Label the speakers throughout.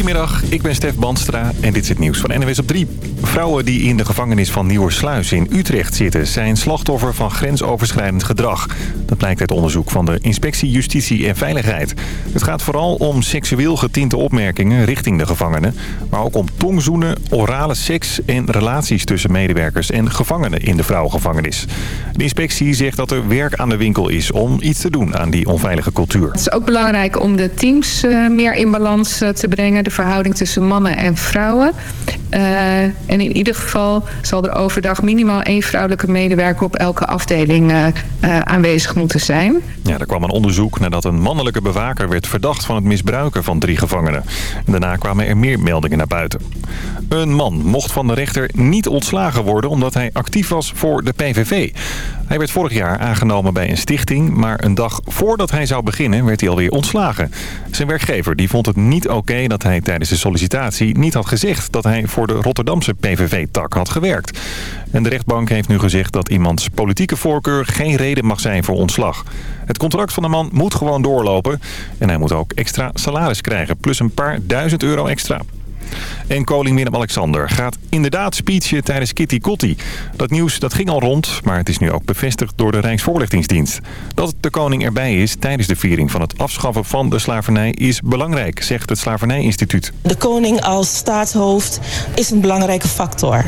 Speaker 1: Goedemiddag, ik ben Stef Bandstra en dit is het nieuws van NWS op 3. Vrouwen die in de gevangenis van Nieuwersluis in Utrecht zitten... zijn slachtoffer van grensoverschrijdend gedrag. Dat blijkt uit onderzoek van de Inspectie Justitie en Veiligheid. Het gaat vooral om seksueel getinte opmerkingen richting de gevangenen... maar ook om tongzoenen, orale seks en relaties tussen medewerkers en gevangenen in de vrouwengevangenis. De inspectie zegt dat er werk aan de winkel is om iets te doen aan die onveilige cultuur.
Speaker 2: Het is ook belangrijk om de teams uh, meer in balans uh, te brengen. De verhouding tussen mannen en vrouwen. Uh, en in ieder geval zal er overdag minimaal één vrouwelijke medewerker op elke afdeling aanwezig zijn.
Speaker 1: Ja, er kwam een onderzoek nadat een mannelijke bewaker werd verdacht van het misbruiken van drie gevangenen. En daarna kwamen er meer meldingen naar buiten. Een man mocht van de rechter niet ontslagen worden omdat hij actief was voor de PVV. Hij werd vorig jaar aangenomen bij een stichting, maar een dag voordat hij zou beginnen werd hij alweer ontslagen. Zijn werkgever die vond het niet oké dat hij tijdens de sollicitatie niet had gezegd dat hij voor de Rotterdamse PVV-tak had gewerkt. En de rechtbank heeft nu gezegd dat iemands politieke voorkeur geen reden mag zijn voor ontslag. Het contract van de man moet gewoon doorlopen en hij moet ook extra salaris krijgen, plus een paar duizend euro extra. En koning Willem-Alexander gaat inderdaad speechen tijdens Kitty Kotti. Dat nieuws dat ging al rond, maar het is nu ook bevestigd door de Rijksvoorlichtingsdienst. Dat de koning erbij is tijdens de viering van het afschaffen van de slavernij is belangrijk, zegt het Slavernijinstituut.
Speaker 3: De koning als staatshoofd is een belangrijke factor.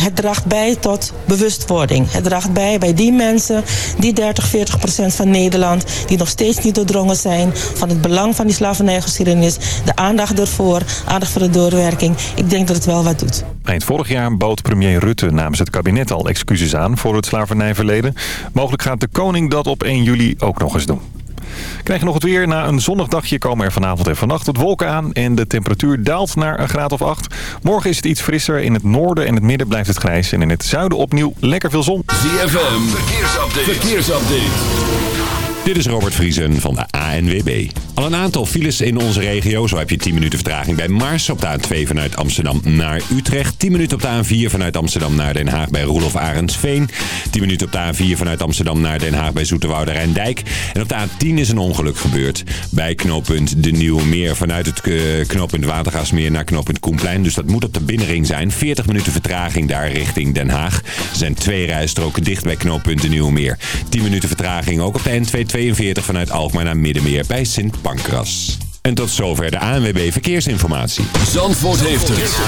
Speaker 3: Het draagt bij tot bewustwording. Het draagt bij bij die mensen, die 30, 40 procent van Nederland... die nog steeds niet doordrongen zijn van het belang van die slavernijgeschiedenis. De aandacht ervoor, aandacht voor de Ik denk dat het wel wat doet.
Speaker 1: Eind vorig jaar bood premier Rutte namens het kabinet al excuses aan voor het slavernijverleden. Mogelijk gaat de koning dat op 1 juli ook nog eens doen. Krijg je nog het weer. Na een zonnig dagje komen er vanavond en vannacht wat wolken aan. En de temperatuur daalt naar een graad of 8. Morgen is het iets frisser. In het noorden en het midden blijft het grijs. En in het zuiden opnieuw lekker veel zon.
Speaker 4: ZFM, verkeersupdate. verkeersupdate.
Speaker 5: Dit is Robert Vriesen van de ANWB. Al een aantal files in onze regio. Zo heb je 10 minuten vertraging bij Mars op de A2 vanuit Amsterdam naar Utrecht. 10 minuten op de A4 vanuit Amsterdam naar Den Haag bij Roelof Arendsveen. 10 minuten op de A4 vanuit Amsterdam naar Den Haag bij Zoeterwoude Rijndijk. En op de A10 is een ongeluk gebeurd. Bij knooppunt De Nieuwe Meer vanuit het uh, knooppunt Watergasmeer naar knooppunt Koenplein. Dus dat moet op de binnenring zijn. 40 minuten vertraging daar richting Den Haag. Er zijn twee rijstroken dicht bij knooppunt De Nieuwe Meer. 10 minuten vertraging ook op de N2 42 vanuit Alkmaar naar Middenmeer bij Sint Pancras. En tot zover de ANWB Verkeersinformatie.
Speaker 4: Zandvoort heeft het.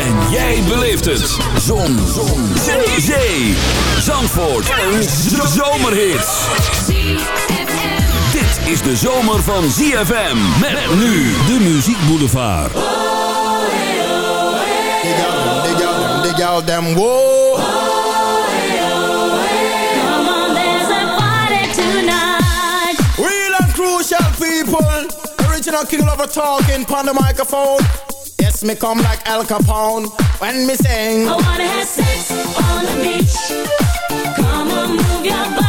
Speaker 4: En jij beleeft het. Zon. Zon. Zee. Zee. Zandvoort. Een zomerhit. Dit is de zomer van ZFM. Met nu de Muziek Boulevard.
Speaker 6: Dig out dig out dig out them. Original king lover talking on the microphone. Yes, me come like Al Capone when me sing.
Speaker 7: I wanna have sex on the beach. Come on, move your body.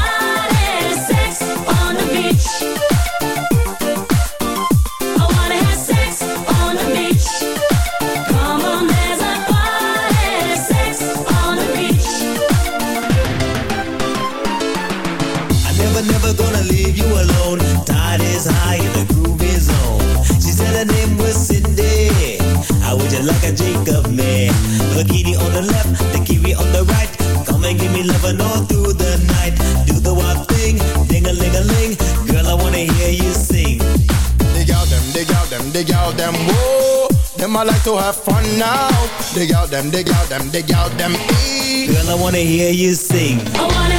Speaker 6: Dig out them, dig them, whoa. Them I like to have fun now. Dig out them, dig out them, dig out them, ee.
Speaker 8: Girl, I wanna hear you sing.
Speaker 7: I wanna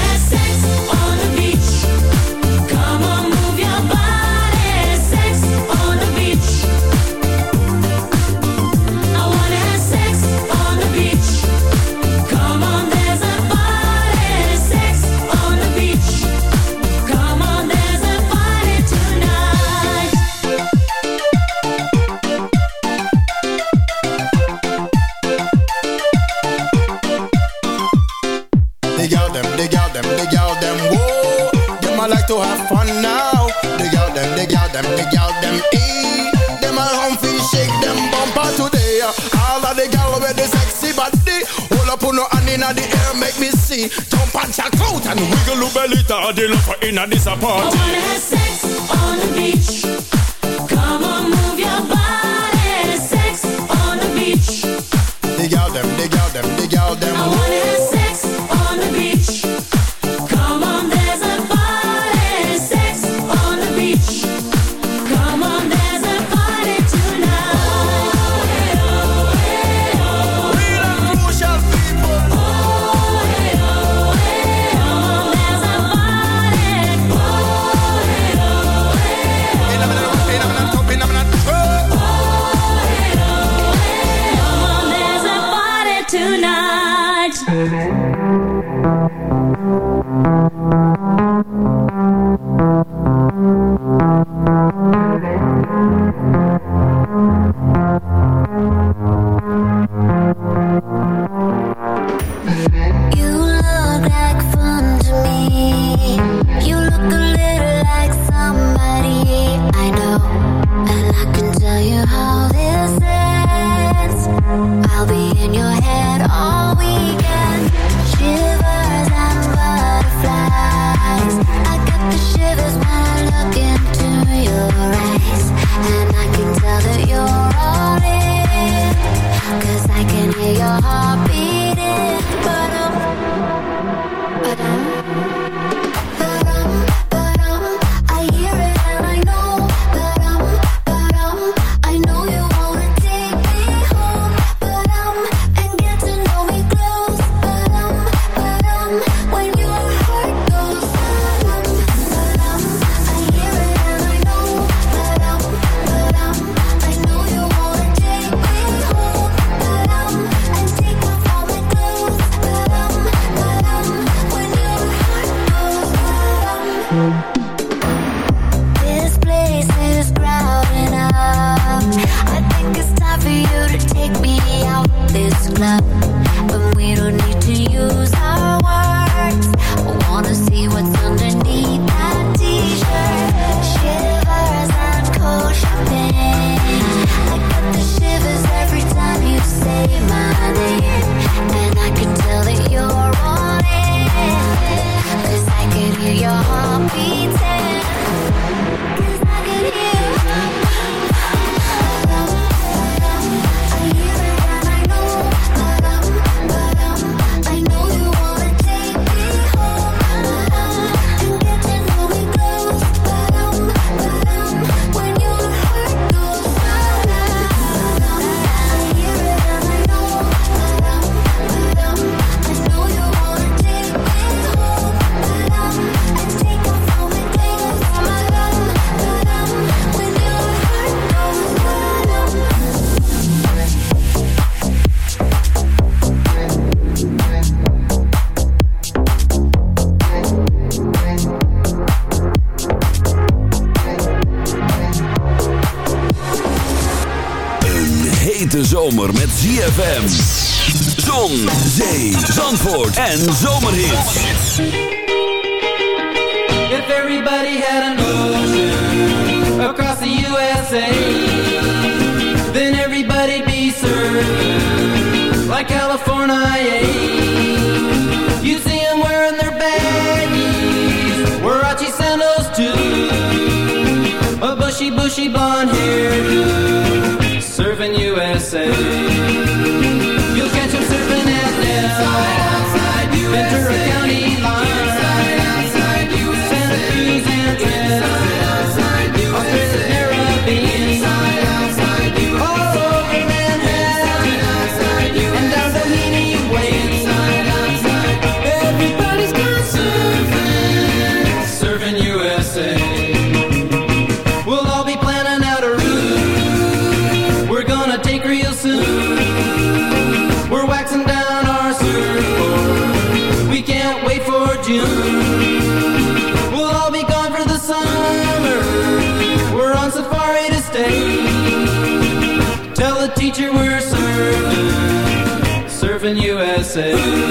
Speaker 9: the
Speaker 6: air, make me see. Jump and wiggle your belly, love.
Speaker 9: I wanna have sex on the beach.
Speaker 10: hete zomer met ZFM. Zon, zee, zandvoort en zomerhits.
Speaker 11: If everybody had an ocean across the USA, then everybody'd be served like California. You see them wearing their baggies, Warachi sandals too, a bushy, bushy blonde hairdo.
Speaker 10: day. say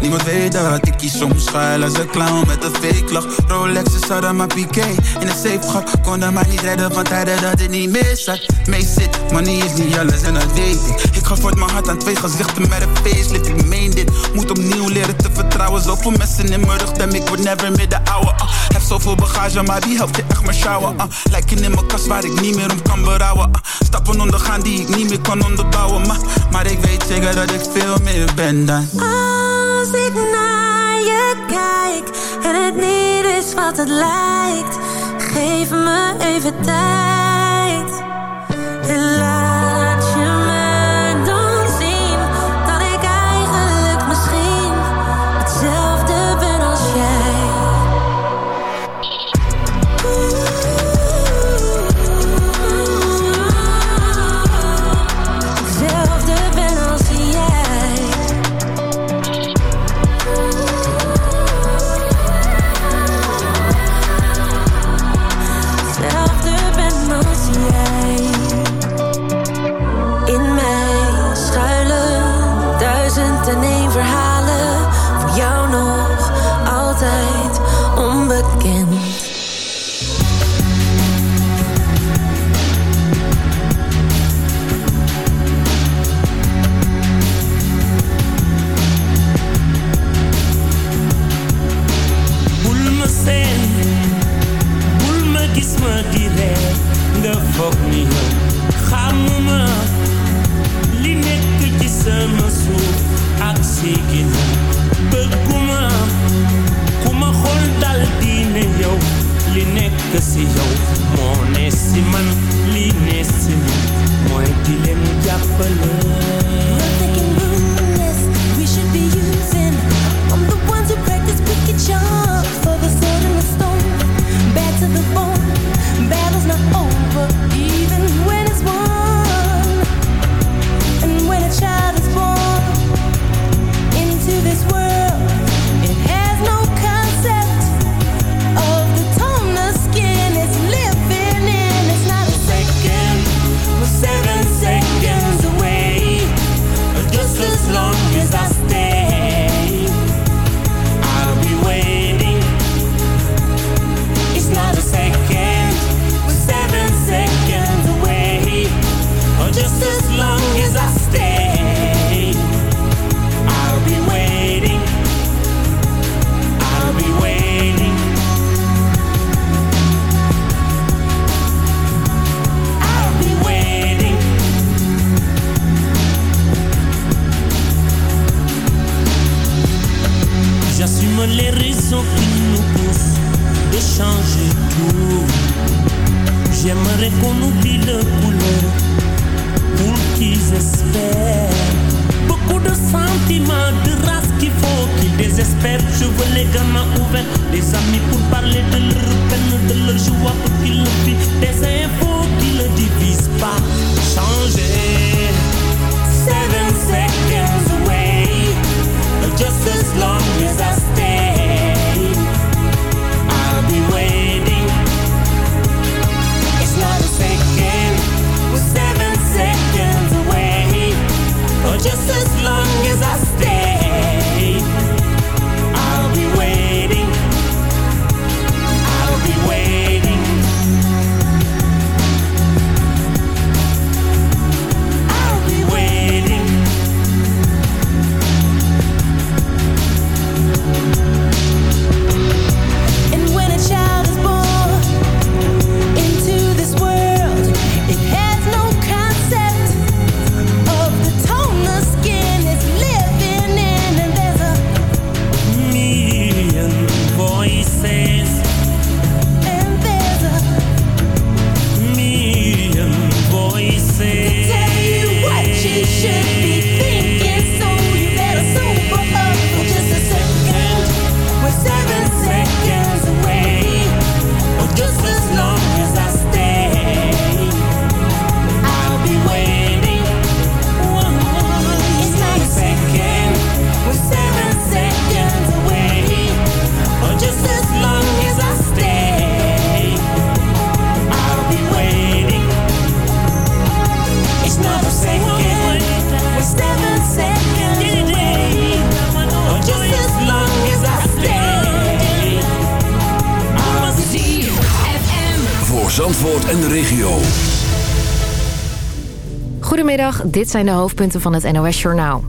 Speaker 6: Niemand weet dat ik kies soms schuil als een clown met een fake lach. Rolex is hadden maar piqué in een safe gat Kon dat maar niet redden van tijden dat het niet meer zat. Mee zit, money is niet alles en dat weet ik. Ik ga voort mijn hart aan twee gezichten met een facelift. Ik meen dit, moet opnieuw leren te vertrouwen. Zoveel mensen in mijn rug, damn ik word never meer de ouwe uh. Heb zoveel bagage, maar wie helpt je echt maar sjouwen uh. Lijken in mijn kast waar ik niet meer om kan berouwen uh. Stappen ondergaan die ik niet meer kan onderbouwen Maar, maar ik weet zeker dat ik veel meer ben dan
Speaker 10: wat het lijkt, geef me even tijd. En laat
Speaker 12: qui nous poussent de changer tout. J'aimerais qu'on oublie le couleur pour qu'ils espèrent. Beaucoup de sentiments, de race qu'il faut qu'ils désespèrent. Je veux les gamins ouverts, des amis pour parler de leur peine, de leur joie pour qu'ils le vivent. Des infos qui ne divisent pas. Changer. Seven seconds away. Just as long as I stay, just as long as I
Speaker 4: en de regio.
Speaker 13: Goedemiddag, dit zijn de hoofdpunten van het NOS-journaal.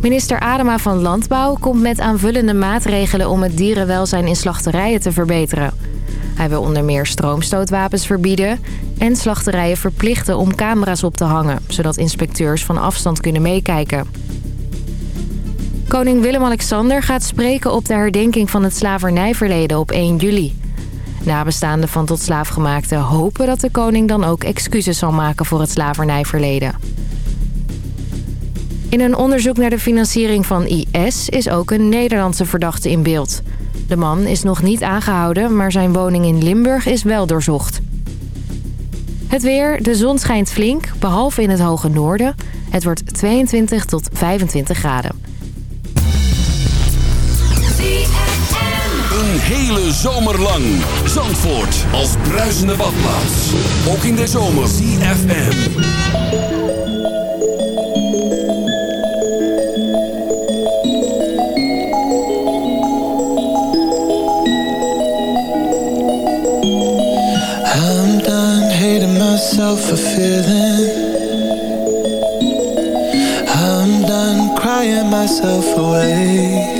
Speaker 13: Minister Adema van Landbouw komt met aanvullende maatregelen... om het dierenwelzijn in slachterijen te verbeteren. Hij wil onder meer stroomstootwapens verbieden... en slachterijen verplichten om camera's op te hangen... zodat inspecteurs van afstand kunnen meekijken. Koning Willem-Alexander gaat spreken op de herdenking van het slavernijverleden op 1 juli. Nabestaanden van tot slaafgemaakten hopen dat de koning dan ook excuses zal maken voor het slavernijverleden. In een onderzoek naar de financiering van IS is ook een Nederlandse verdachte in beeld. De man is nog niet aangehouden, maar zijn woning in Limburg is wel doorzocht. Het weer, de zon schijnt flink, behalve in het hoge noorden. Het wordt 22 tot 25 graden.
Speaker 4: Hele zomer lang. Zandvoort als bruisende badplaats. Ook in de zomer. CFM.
Speaker 14: I'm done hating myself for feeling. I'm done crying myself away.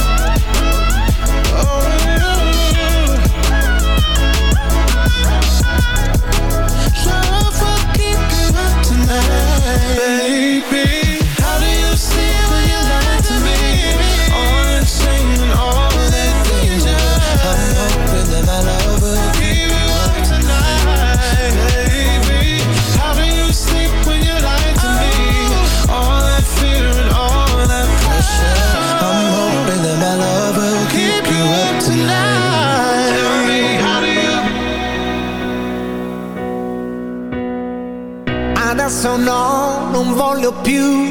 Speaker 15: Voglio più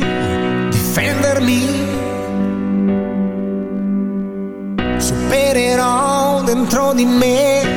Speaker 15: difendermi. Supererò dentro di me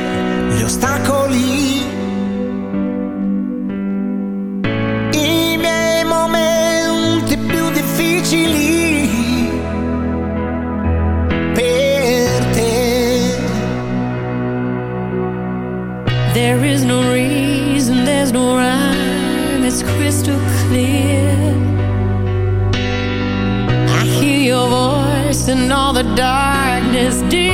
Speaker 16: and all the darkness
Speaker 15: deep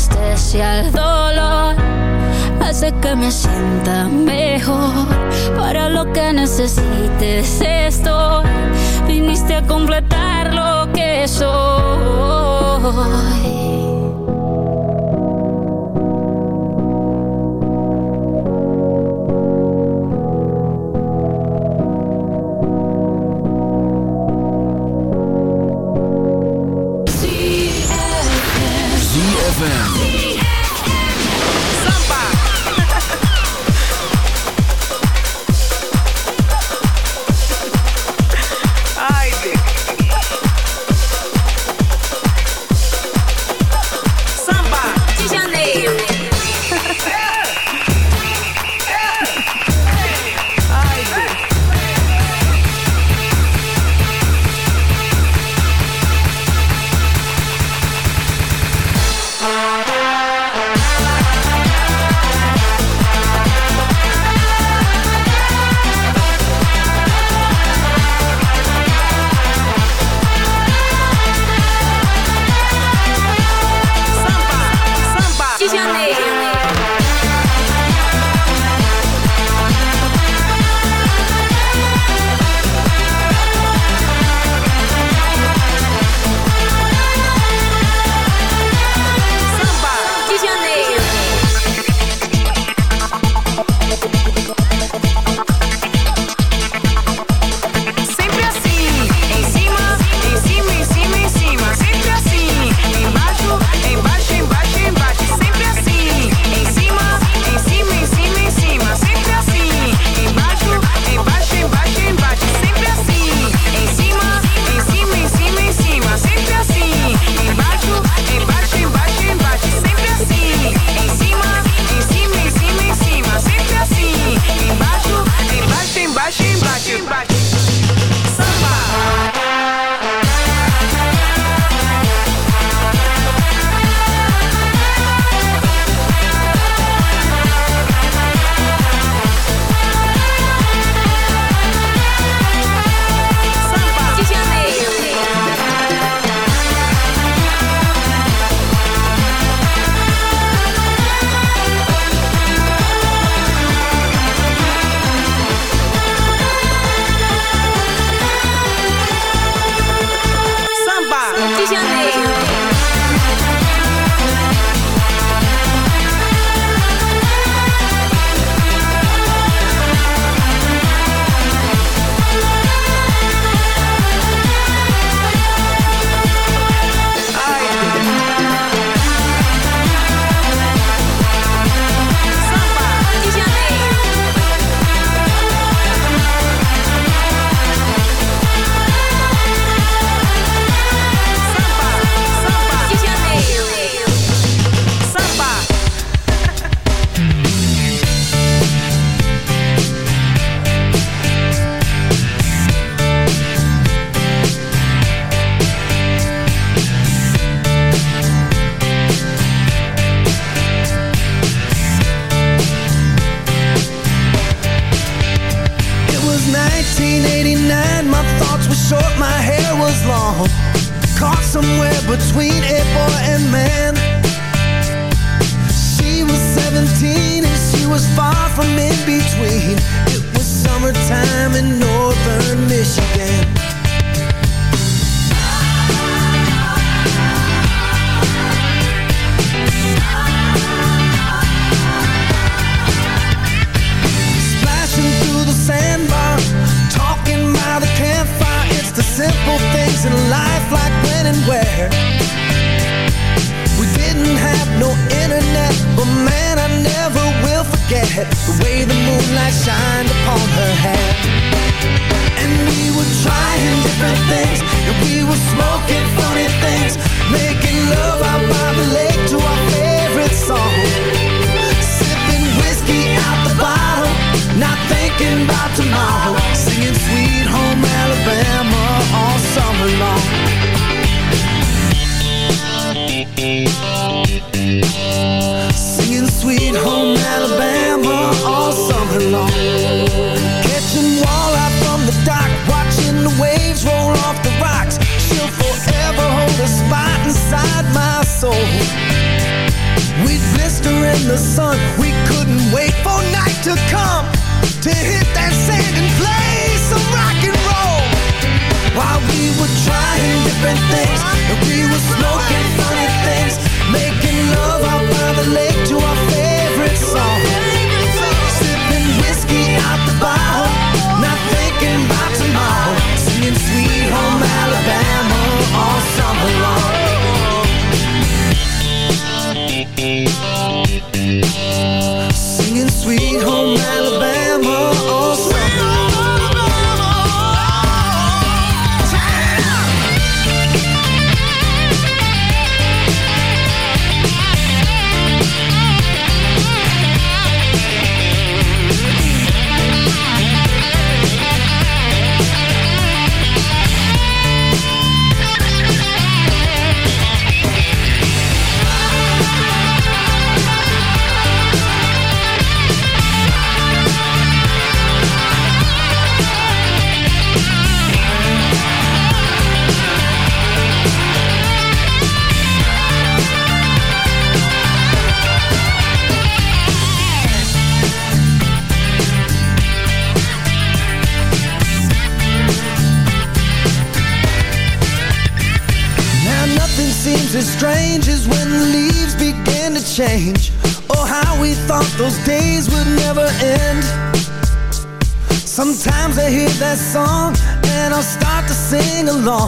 Speaker 17: Anestesia al dolor. Hace que me sienta mejor. Para lo que necesites estoy. Viniste a completar lo que soy.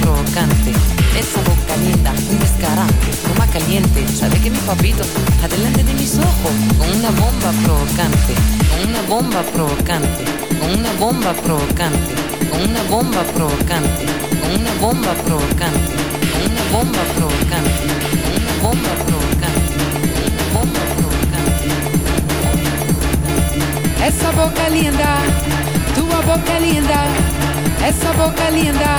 Speaker 18: Provocante. Esa boca linda, un descarado, toma caliente. Sabe que mi papito está delante de mis ojos con una bomba provocante. Con una bomba provocante. Con una bomba provocante. Con una bomba provocante. Con una bomba provocante. Con una bomba provocante. Con una bomba provocante. Una bomba provocante.
Speaker 2: Essa boca linda, tua boca linda, essa boca linda,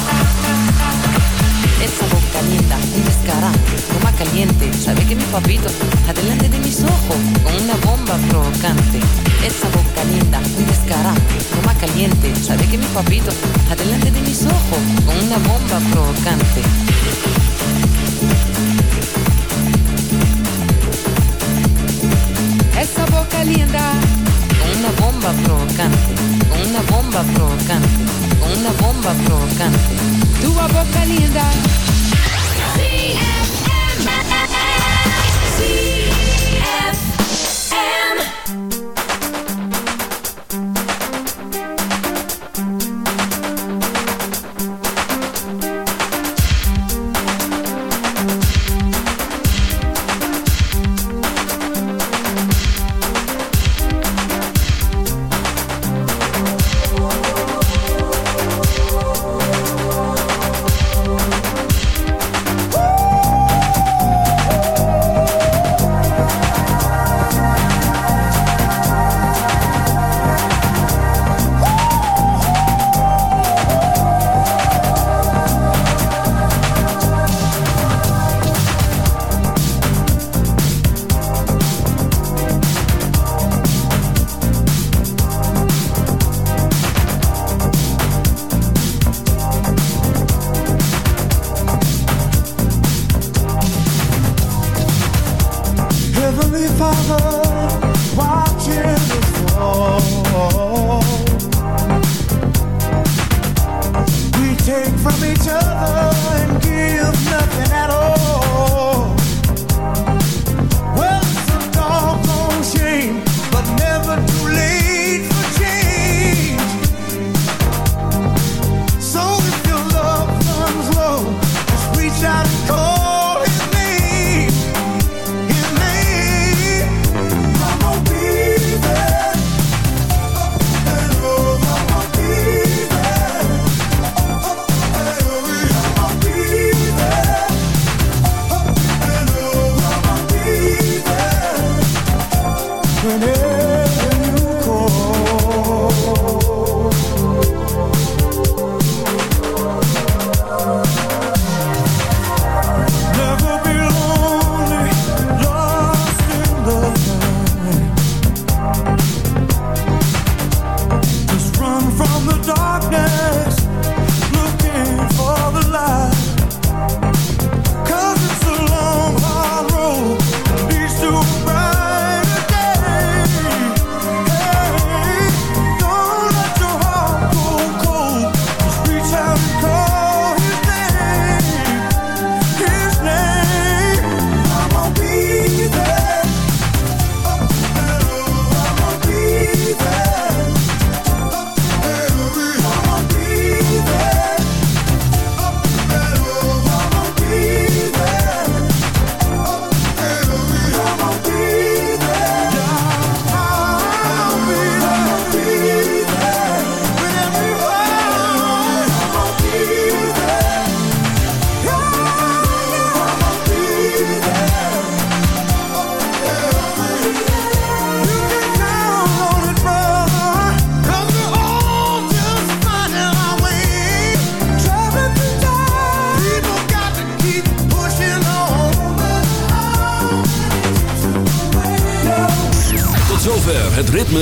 Speaker 18: Esa boca linda, un descarado, toma caliente. Sabe que mi papito está delante de mis ojos con una bomba provocante. Esa boca linda, un descarado, toma caliente. Sabe que mi papito está delante de mis ojos con una bomba provocante.
Speaker 2: Essa boca linda,
Speaker 18: Con una bomba provocante, con una bomba provocante, con una bomba provocante.
Speaker 2: Tua boca linda.